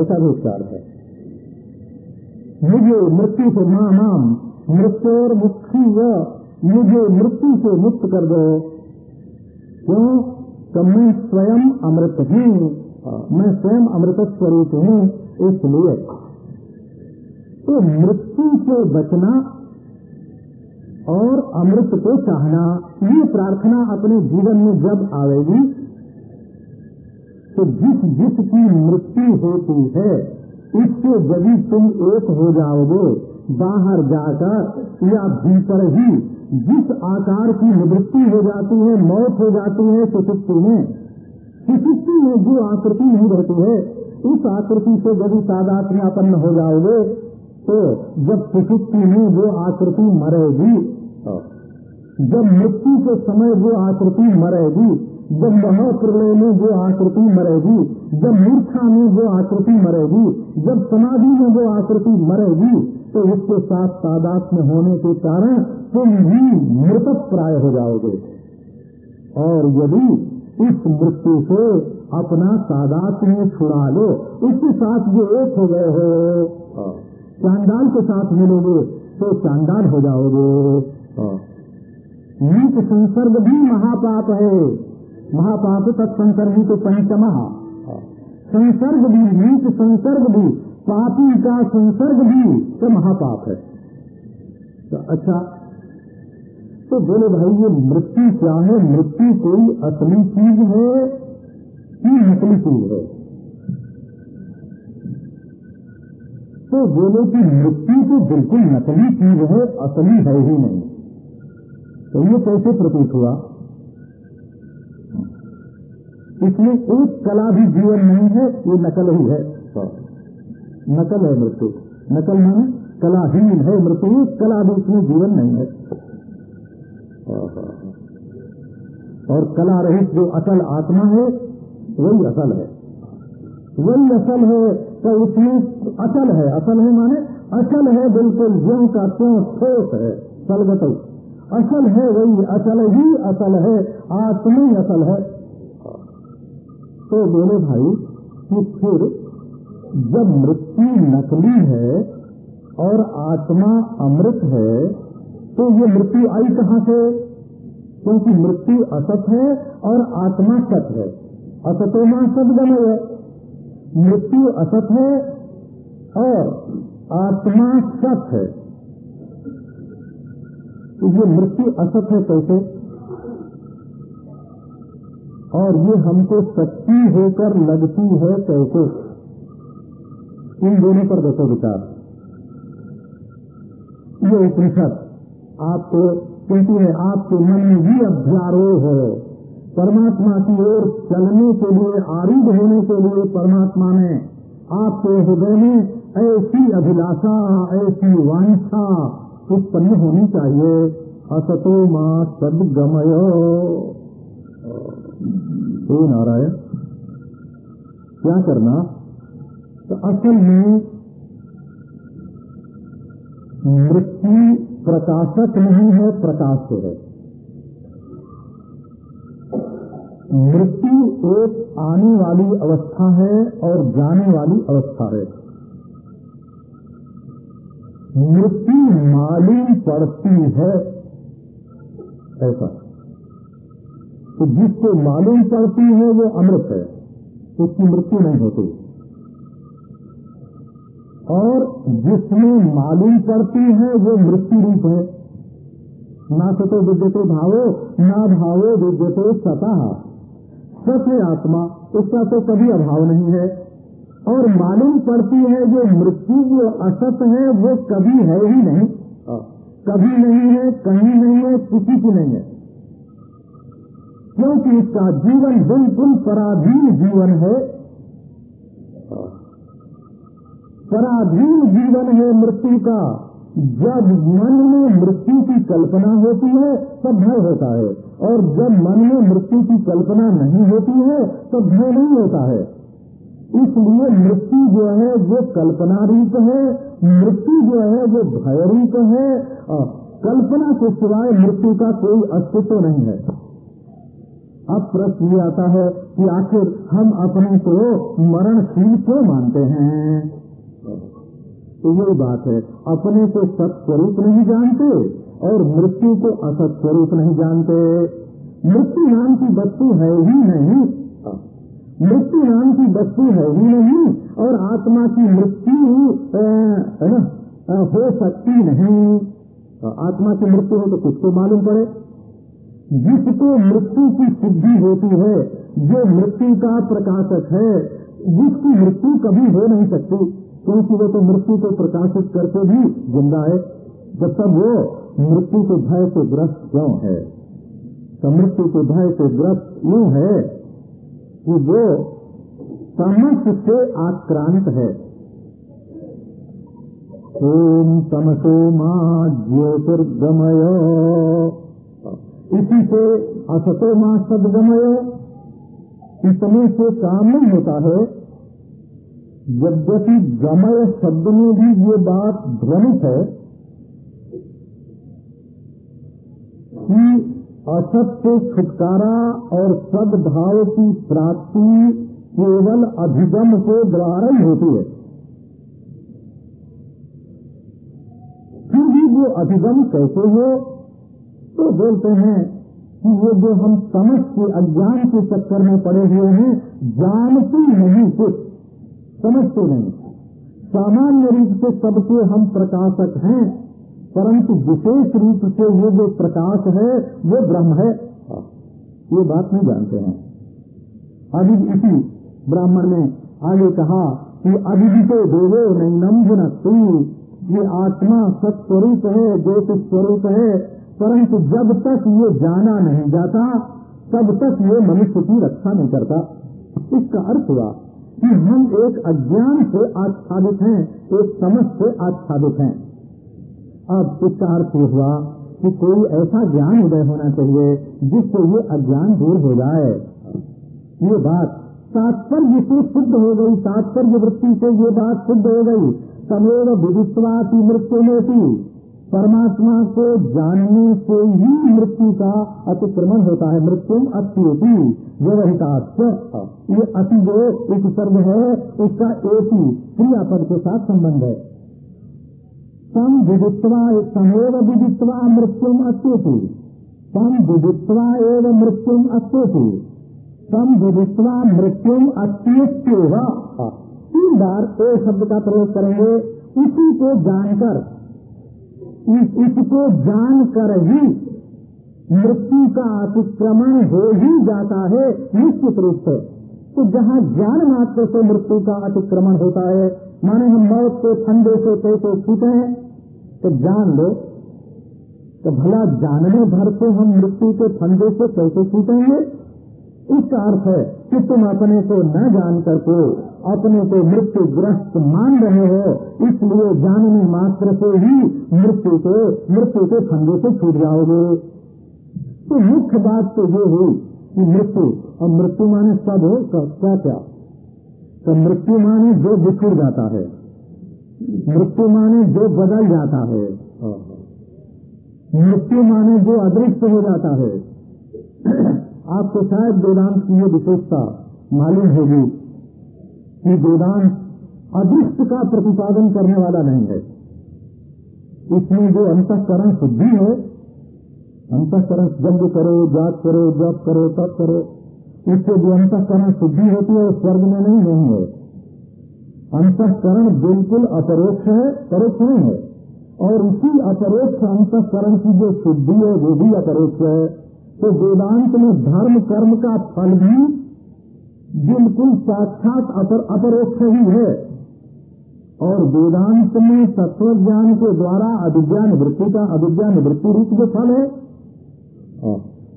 ऐसा भी उपचार है। मुझे मृत्यु से माँ नाम मृत्योर मुक्ति मुझे मृत्यु से मुक्त कर दो। क्यों? तो मैं स्वयं अमृत हूँ। मैं स्वयं अमृत स्वरूप हूँ, इसलिए। तो मृत्यु से बचना और अमृत को चाहना, ये प्रार्थना अपने जीवन में जब आएगी तो जिस जिस की मृत्यु होती है इससे यदि तुम एक हो जाओगे, बाहर जाकर या भीतर ही जिस आकार की निवृत्ति हो जाती है, मौत हो जाती है सुसुप्ति में? सुसुप्ति में जो आकृति नहीं रहती है, उस आकृति से यदि तादात्म्यापन्न हो जाओगे तो जब सुसुप्ति में वो आकृति मरेगी जब मृत्यु के समय वो आकृति मरेगी जब महाप्रलय में वो आकृति मरेगी जब मूर्खा में वो आकृति मरेगी जब समाधि में वो आकृति मरेगी तो उसके साथ तादात में होने के कारण तुम ही मृतक प्राय हो जाओगे। और यदि इस मृत्यु से अपना तादात में छुड़ा लो उसके साथ जो एक हो गए हो। चांडाल के साथ मिलोगे तो चांडाल हो जाओगे। नीच संसर्ग भी महापाप है। महापाप तत्संसर्ग तो पंचम। संसर्ग भी, नीच संसर्ग भी, पापी का संसर्ग भी तो महापाप है। तो अच्छा तो बोले भाई, ये मृत्यु क्या है? मृत्यु कोई असली चीज़ है कि नकली चीज़ है? तो बोले कि मृत्यु तो बिल्कुल नकली चीज़ है, असली है ही नहीं। तो ये कैसे प्रतीत हुआ? इसमें एक कला भी जीवन नहीं है, ये नकल ही है। नकल है मृत्यु। नकल माने कलाहीन है मृत्यु, कला भी इसमें जीवन नहीं है। और कला रहित जो असल आत्मा है, वही असल है। वही असल है तो उसमें अचल है। असल है माने अचल है बिल्कुल ज्यो का त्यों ठोस है सलगत असल है वही, अचल ही असल है, आत्मा असल है। तो बोले भाई कि फिर जब मृत्यु नकली है और आत्मा अमृत है तो ये मृत्यु आई कहाँ से? क्योंकि मृत्यु असत है और आत्मा सत है। असतोमा सदगम है। मृत्यु असत है और आत्मा सत है। तो ये मृत्यु असत है कैसे? और ये हमको सच्ची होकर लगती है कैसे? इन दोनों पर देखो विचार। ये उपनिषद आपको कहती है आपके मन में भी अभ्यारोह है। परमात्मा की ओर चलने के लिए, आरूढ़ होने के लिए परमात्मा ने आपके हृदय में ऐसी अभिलाषा, ऐसी वांछा उत्पन्न होनी चाहिए। असतो माँ सदगमय। हे नारायण, क्या करना? तो असल में मृत्यु प्रकाशक नहीं है, प्रकाश है। मृत्यु एक आने वाली अवस्था है और जाने वाली अवस्था है। मृत्यु मालूम पड़ती है। ऐसा। तो जिसको मालूम पड़ती है, वो अमृत है। उसकी मृत्यु नहीं होती। और जिसमें मालूम पड़ती है, वो मृत्यु रूप है। ना सतो विद्यते भावो, ना भावो विद्यते सता। सत्य आत्मा उसका तो कभी अभाव नहीं है। और मालूम पड़ती है जो मृत्यु जो असत है वो कभी है ही नहीं। कभी नहीं है कहीं नहीं है किसी की नहीं है। क्योंकि इसका जीवन बिल्कुल पराधीन जीवन है। पराधीन जीवन है मृत्यु का। जब मन में मृत्यु की कल्पना होती है तब भय होता है। और जब मन में मृत्यु की कल्पना नहीं होती है तो भय नहीं होता है। इसलिए मृत्यु जो है, वो कल्पना रूप है, मृत्यु जो है, वो भय रूप है कल्पना के सिवाय मृत्यु का कोई अस्तित्व नहीं है। अब प्रश्न ये आता है कि आखिर हम अपने को मरणशील क्यों मानते हैं? तो यही बात है, अपने को सत्स्वरूप नहीं जानते। और मृत्यु को असत स्वरूप नहीं जानते। मृत्यु नाम की वस्तु है ही नहीं। मृत्यु नाम की वस्तु है ही नहीं और आत्मा की मृत्यु हो सकती नहीं। आत्मा की मृत्यु हो तो किसको मालूम पड़े? जिसको मृत्यु की सिद्धि होती है, जो मृत्यु का प्रकाशक है, जिसकी मृत्यु कभी हो नहीं सकती, क्योंकि वो तो मृत्यु को प्रकाशित करके भी ज़िंदा है। जब तक वो मृत्यु के भय से ग्रस्त क्यों है? तो मृत्यु के भय से ग्रस्त यूँ है? कि वो तमस से आक्रांत है। ओम तमसो माँ ज्योतिर्गमय। इसी से असतो माँ सदगमय। इतने से काम नहीं होता है। यद्यपि गमय शब्द में भी ये बात ध्वनित है कि असत से छुटकारा और सद्भाव की प्राप्ति केवल अधिगम के द्वारा ही होती है। फिर भी वो अधिगम कैसे हो तो बोलते हैं कि ये जो हम समझ के अज्ञान के चक्कर में पड़े हुए हैं, जानते नहीं कुछ समझते नहीं सामान्य रूप से सबके हम प्रकाशक हैं परंतु विशेष रूप से ये जो प्रकाश है वो ब्रह्म है। ये बात नहीं जानते हैं। अभी इसी ब्राह्मण ने आगे कहा कि अभिजितो देवो नहीं नम्भुन तू, ये आत्मा सत्स्वरूप है ज्योतिष स्वरूप है। परंतु जब तक ये जाना नहीं जाता, तब तक ये मनुष्य की रक्षा नहीं करता। इसका अर्थ हुआ कि हम एक अज्ञान से आच्छादित हैं, एक समझ से आच्छादित हैं। अब इसका अर्थ ये हुआ कि कोई ऐसा ज्ञान उदय होना चाहिए जिससे ये अज्ञान दूर हो जाए। ये बात तात्पर्य से सिद्ध हो गई, तात्पर्य वृत्ति से ये बात सिद्ध हो गई। तमेव विदित्वा की मृत्यु थी परमात्मा को जानने से ही मृत्यु का अतिक्रमण होता है। मृत्यु अत्योति व्यवहितात् ये अति जो उपसर्ग है, उसका एक ही क्रियापद के साथ संबंध है। तम विदित्वा तमेव विदित्वा मृत्युम अत्योति तम विदित्वा एवं मृत्युम अत्योति तम विदित्वा मृत्युम अत्युत्येव तीन बार एक शब्द का प्रयोग करेंगे उसी को जानकर इस, इसको जान कर ही मृत्यु का अतिक्रमण हो ही जाता है निश्चित रूप से। तो जहाँ ज्ञान मात्र से मृत्यु का अतिक्रमण होता है माने हम मौत के फंदे से कैसे छूटे हैं तो जान लो तो भला जानने भर से हम मृत्यु के फंदे से कैसे छूटेंगे? इसका अर्थ है कि तुम अपने को न जान करके अपने को मृत्यु ग्रस्त मान रहे हो, इसलिए जानने मात्र से ही मृत्यु के मृत्यु के फंदे से छूट जाओगे। तो मुख्य बात तो ये हुई कि मृत्यु, और मृत्यु माने सब हो क्या क्या तो मृत्यु माने जो बिछुड़ जाता है। मृत्यु माने जो बदल जाता है। मृत्यु माने जो अदृश्य हो जाता है। आपको शायद वेदांत की ये विशेषता मालूम होगी कि वेदांत अदृश्य का प्रतिपादन करने वाला नहीं है। इसमें जो अंतकरण शुद्धि है, अंतकरण यज्ञ करो जात करो, जप करो, तप करो, इससे जो अंतकरण शुद्धि होती है, वो स्वर्ग में नहीं नहीं है। अंतकरण बिल्कुल अपरोक्ष है परोक्ष नहीं है। और इसी अपरोक्ष अंतकरण की जो शुद्धि है वो भी अपरोक्ष है। तो वेदांत में धर्म कर्म का फल भी बिल्कुल साक्षात अपर, अपरोक्ष ही है। और वेदांत में तत्व ज्ञान के द्वारा अभिज्ञान वृत्ति का अभिज्ञान वृत्ति रूप जो फल है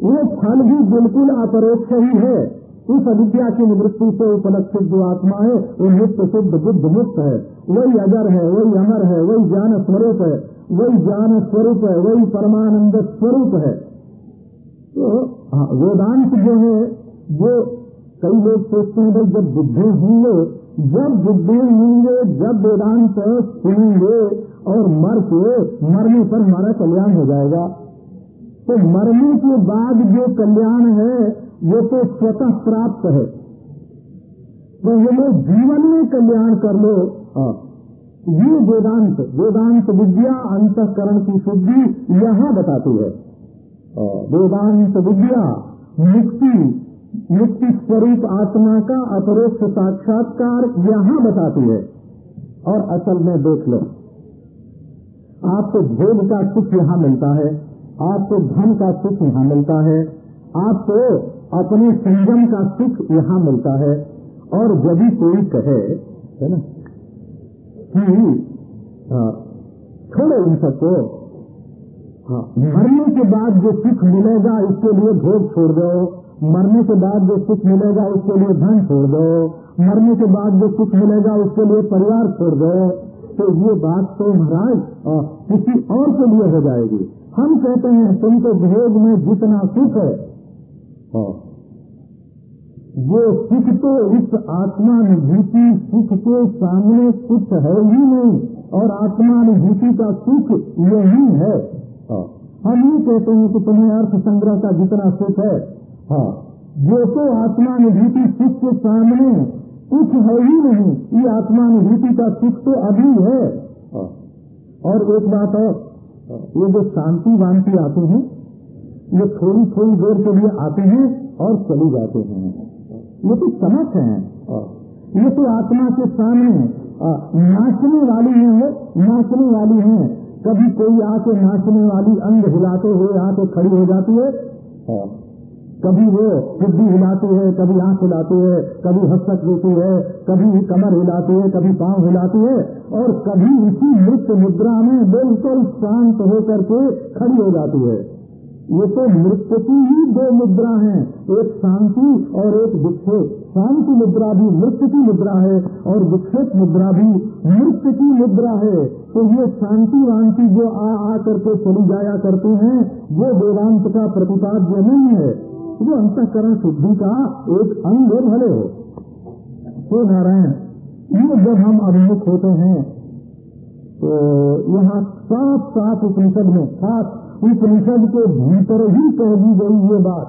वो फल भी बिल्कुल अपरोक्ष ही है। उस अविद्या की निवृत्ति से उपलक्षित जो आत्मा है वो नित्य शुद्ध बुद्ध मुक्त है। वही अजर है वही अमर है वही ज्ञान स्वरूप है। वही ज्ञान स्वरूप है वही परमानंद स्वरूप है। तो हाँ, वेदांत जो है वो कई लोग सोचते हैं भाई जब बुद्धि होंगे जब बुद्धि होंगे जब वेदांत सुनेंगे और मर के मरने पर हमारा कल्याण हो जाएगा। तो मरने के बाद जो कल्याण है वो तो स्वतः प्राप्त है। पहले जीवन में कल्याण कर लो। हाँ। ये वेदांत वेदांत विद्या अंतकरण की शुद्धि यहाँ बताती है। वेदांत विद्या, मुक्ति मुक्ति स्वरूप आत्मा का अपरोक्ष साक्षात्कार यहाँ बताती है। और असल में देख लो, आपको भोग का सुख यहाँ मिलता है, आपको धन का सुख यहाँ मिलता है, आपको अपने संयम का सुख यहाँ मिलता है। और यदि कोई कहे, है ना, कि छोड़ो इन सबको हाँ मरने के बाद जो सुख मिलेगा इसके लिए भोग छोड़ दो। मरने के बाद जो सुख मिलेगा उसके लिए धन छोड़ दो। मरने के बाद जो सुख मिलेगा उसके लिए परिवार छोड़ दो। तो ये बात तो महाराज किसी और के लिए हो जाएगी। हम कहते हैं, तुमको भोग में जितना सुख है वो सुख तो इस आत्मानुभूति, सुख के सामने कुछ है ही नहीं, और आत्मानुभूति का सुख यही है हाँ। हम ये कहते हैं कि तुम्हें अर्थ संग्रह का जितना सुख है हाँ जो तो आत्मानुभूति सुख के सामने कुछ है ही नहीं, ये आत्मानुभूति का सुख तो अभी है हाँ। और एक बात है, ये जो शांति वांति आते हैं ये थोड़ी थोड़ी देर के लिए आते हैं और चली जाते हैं ये तो चमक है। ये तो आत्मा के सामने नाचने वाली है नाचने वाली है कभी कोई आके नाचने वाली अंग हिलाते हुए आके खड़ी हो जाती है। कभी वो बुद्धि हिलाती है, कभी आँख हिलाती है, कभी हस्तक देती है, कभी कमर हिलाती है, कभी पाँव हिलाती है और कभी इसी नृत्य मुद्रा में बिल्कुल शांत होकर के खड़ी हो जाती है ये तो नृत्य की ही दो मुद्रा हैं, एक शांति और एक विक्षेप। शांति मुद्रा भी नृत्य की मुद्रा है और विक्षेप मुद्रा भी नृत्य की मुद्रा है। तो ये शांति वांति जो आ आ करके चली जाया करते हैं, वो वेदांत का प्रतिपाद्य नहीं है। वो अंतकरण शुद्धि का एक अंग भले हो। तो नारायण, ये जब हम अभिमुख होते हैं तो यहाँ साफ़ साफ़ उपनिषद में साफ़ उपनिषद के भीतर ही कह दी गई ये बात।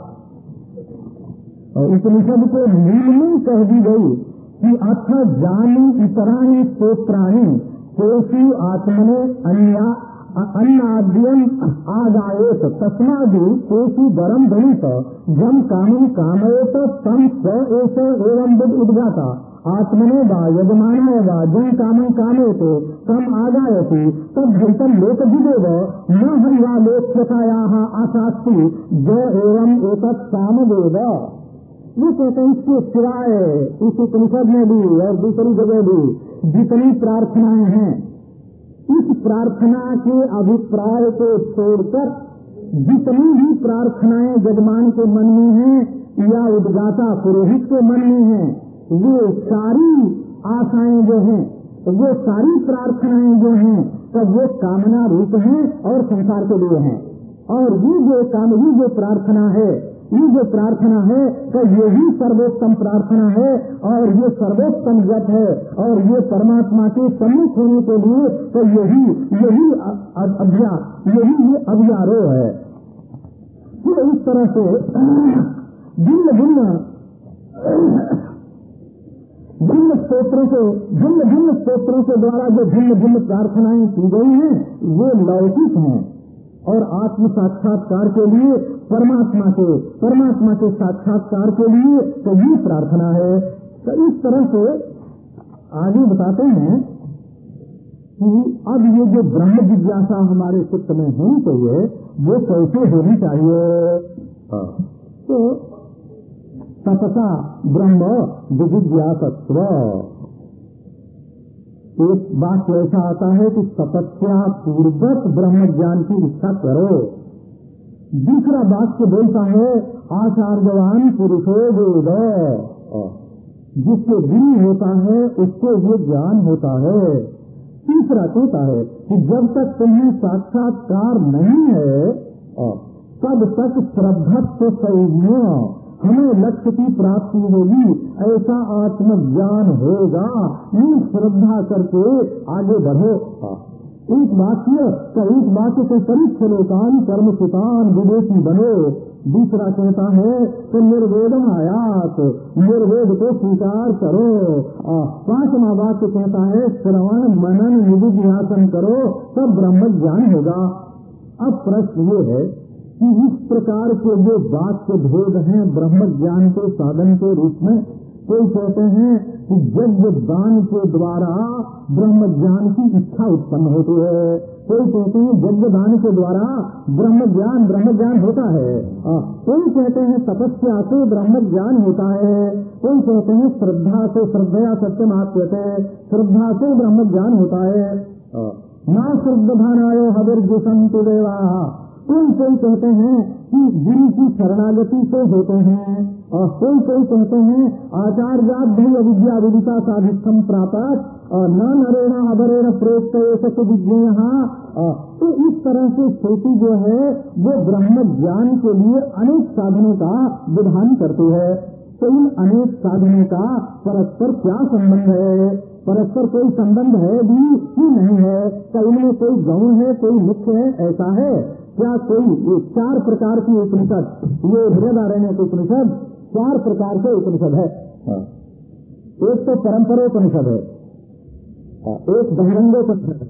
और उपनिषद के मूल में कह दी गई कि अथ जानी इतराणी स्त्रोत्राणी तेषु आत्मने अन्या अन्नाद्यम आदायेत तस्मादि तेषु दरम धनित जम कामम कामयेत तम स एस एवं बुद्ध उद्गाता। आत्मने वा यजमान वा जन कामन कामे तो कम आ जाए थी तब भैतम लोक विदेव न हरिवा लोकताया आशास्ती, जो एवं एक सामवेद वो कहते हैं, इसके सिवाय, इस उपनिषद में भी और दूसरी जगह भी जितनी प्रार्थनाएँ हैं, इस प्रार्थना के अभिप्राय को छोड़कर जितनी भी प्रार्थनाएँ जजमान के मन में हैं या उदगाता पुरोहित के मन में हैं, वो सारी आशाएँ जो हैं वो सारी प्रार्थनाएँ जो हैं तो वो कामना रूप हैं और संसार के लिए हैं। और ये जो काम, ये जो प्रार्थना है, ये जो प्रार्थना है तो यही सर्वोत्तम प्रार्थना है और ये सर्वोत्तम जप है और ये परमात्मा के सम्मुख होने के लिए तो यही यही अभ्या, यही ये अभ्यारोह है। तो इस तरह से [clears throat] भिन्न भिन्न भिन्न स्त्रोत्रों से भिन्न भिन्न स्त्रोत्रों के द्वारा जो भिन्न भिन्न प्रार्थनाएँ की गई हैं वो लौकिक हैं। और आत्म साक्षात्कार के लिए, परमात्मा के परमात्मा के साक्षात्कार के लिए तो ये प्रार्थना है। तो इस तरह से आगे बताते हैं कि अब ये जो ब्रह्म जिज्ञासा हमारे चित्त में होनी चाहिए वो कैसे होनी चाहिए? हाँ। तो तपसा, ब्रह्म, विजिज्ञासत्व। एक बात ऐसा आता है कि तपस्या पूर्वक ब्रह्म ज्ञान की इच्छा करो। दूसरा वाक्य बोलता है, आचार्यवान पुरुषो वेद। जिससे गुरु होता है उसको ये ज्ञान होता है। तीसरा कहता है कि जब तक तुम्हें साक्षात्कार नहीं है, तब तक श्रद्धत्व सैन्य हमें लक्ष्य की प्राप्ति होगी, ऐसा आत्मज्ञान होगा। ये श्रद्धा करके आगे बढ़ो। एक वाक्य तो एक वाक्य से परीक्ष कर्म सुतान, विवेकी बनो। दूसरा कहता है तो निर्वेदम आयात, निर्वेद को स्वीकार करो। पांचवा वाक्य कहता है, श्रवण, मनन निधिध्यासन करो, तब ब्रह्म ज्ञान होगा। अब प्रश्न ये है कि इस प्रकार के जो वाक्य भेद हैं, ब्रह्म ज्ञान के साधन के रूप में, कोई कहते हैं कि यज्ञ दान के द्वारा ब्रह्म ज्ञान की इच्छा उत्पन्न होती है, कोई कहते हैं यज्ञ दान के द्वारा ब्रह्म ज्ञान ब्रह्म ज्ञान होता है। कोई कहते हैं तपस्या से ब्रह्म ज्ञान होता है, कोई कहते हैं श्रद्धा से श्रद्धया सत्य हैं श्रद्धा से ब्रह्म ज्ञान होता है। ना श्रद्धानायो हविर्जु संतु देवा। कोई कोई कहते हैं कि गुरु की शरणागति से होते हैं, और कोई कोई कहते हैं आचार्यात भी अविद्या विदिता साधिस्थम प्राप्त, और न नरेणा अबरेण प्रोक्त विज्ञ तो इस तरह से स्थिति जो है, वो ब्रह्म ज्ञान के लिए अनेक साधनों का विधान करती है। तो इन अनेक साधनों का परस्पर क्या संबंध है? परस्पर कोई संबंध है भी कि नहीं है? क्या इनमें कोई गौण है, कोई मुख्य है, ऐसा है। क्या कोई ये चार प्रकार की उपनिषद ये हृदय उपनिषद चार प्रकार के उपनिषद है। हाँ। एक तो परंपरोपनिषद है। हाँ, एक बहिरंगोपनिषद है।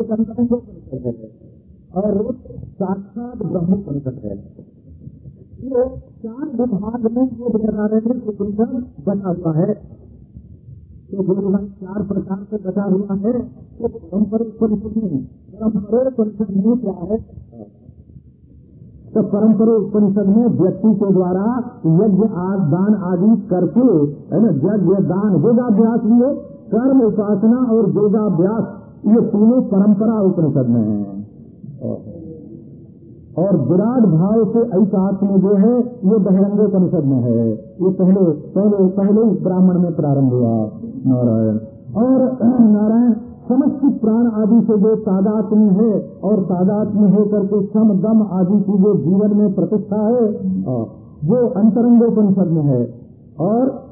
एक अंतरंगोपनिषद है। और एक साक्षात ब्रह्मोपनिषद है। ये चार विभाग में ये हृदय उपनिषद बना हुआ है। तो गुरु चार प्रकार से बचा हुआ है तो परम्परिक में परम्परा परिषद में क्या है? तो परम्परा उपनिषद में व्यक्ति के द्वारा यज्ञ दान आदि करके, है ना, यज्ञ, दान, योगाभ्यास है, कर्म, उपासना और योगाभ्यास, ये तीनों परंपरा उपनिषद में है। और विराट भाव से ऐसात्म जो है, ये बहिरंगे परिषद में है। ये पहले पहले पहले ब्राह्मण में प्रारंभ हुआ। नारायण। और नारायण, समस्त प्राण आदि से जो तादात्म्य है और तादात्म्य होकर के सम दम आदि की जो जीवन में प्रतिष्ठा है वो अंतरंगोपनिषद में है। और,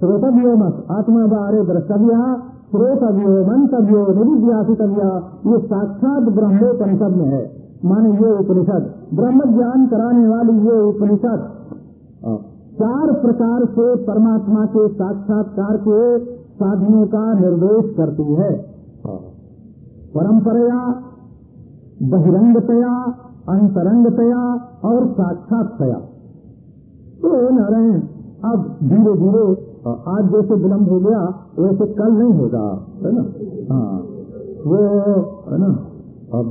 श्रोतव्यो मत, आत्मा बारे द्रष्टव्य, श्रोतव्यो, मंतव्यो निविद्यासितव्य ये साक्षात ब्रह्मोपनिषद में है। माने ये उपनिषद ब्रह्म ज्ञान कराने वाली ये उपनिषद चार प्रकार से परमात्मा के साक्षात्कार के साधनों का निर्देश करती है। परंपराया बहिरंगतया अंतरंगतया और साक्षातया तो नारायण अब धीरे धीरे आज जैसे विलम्ब हो गया वैसे कल नहीं होगा है ना? हाँ। वो है ना? अब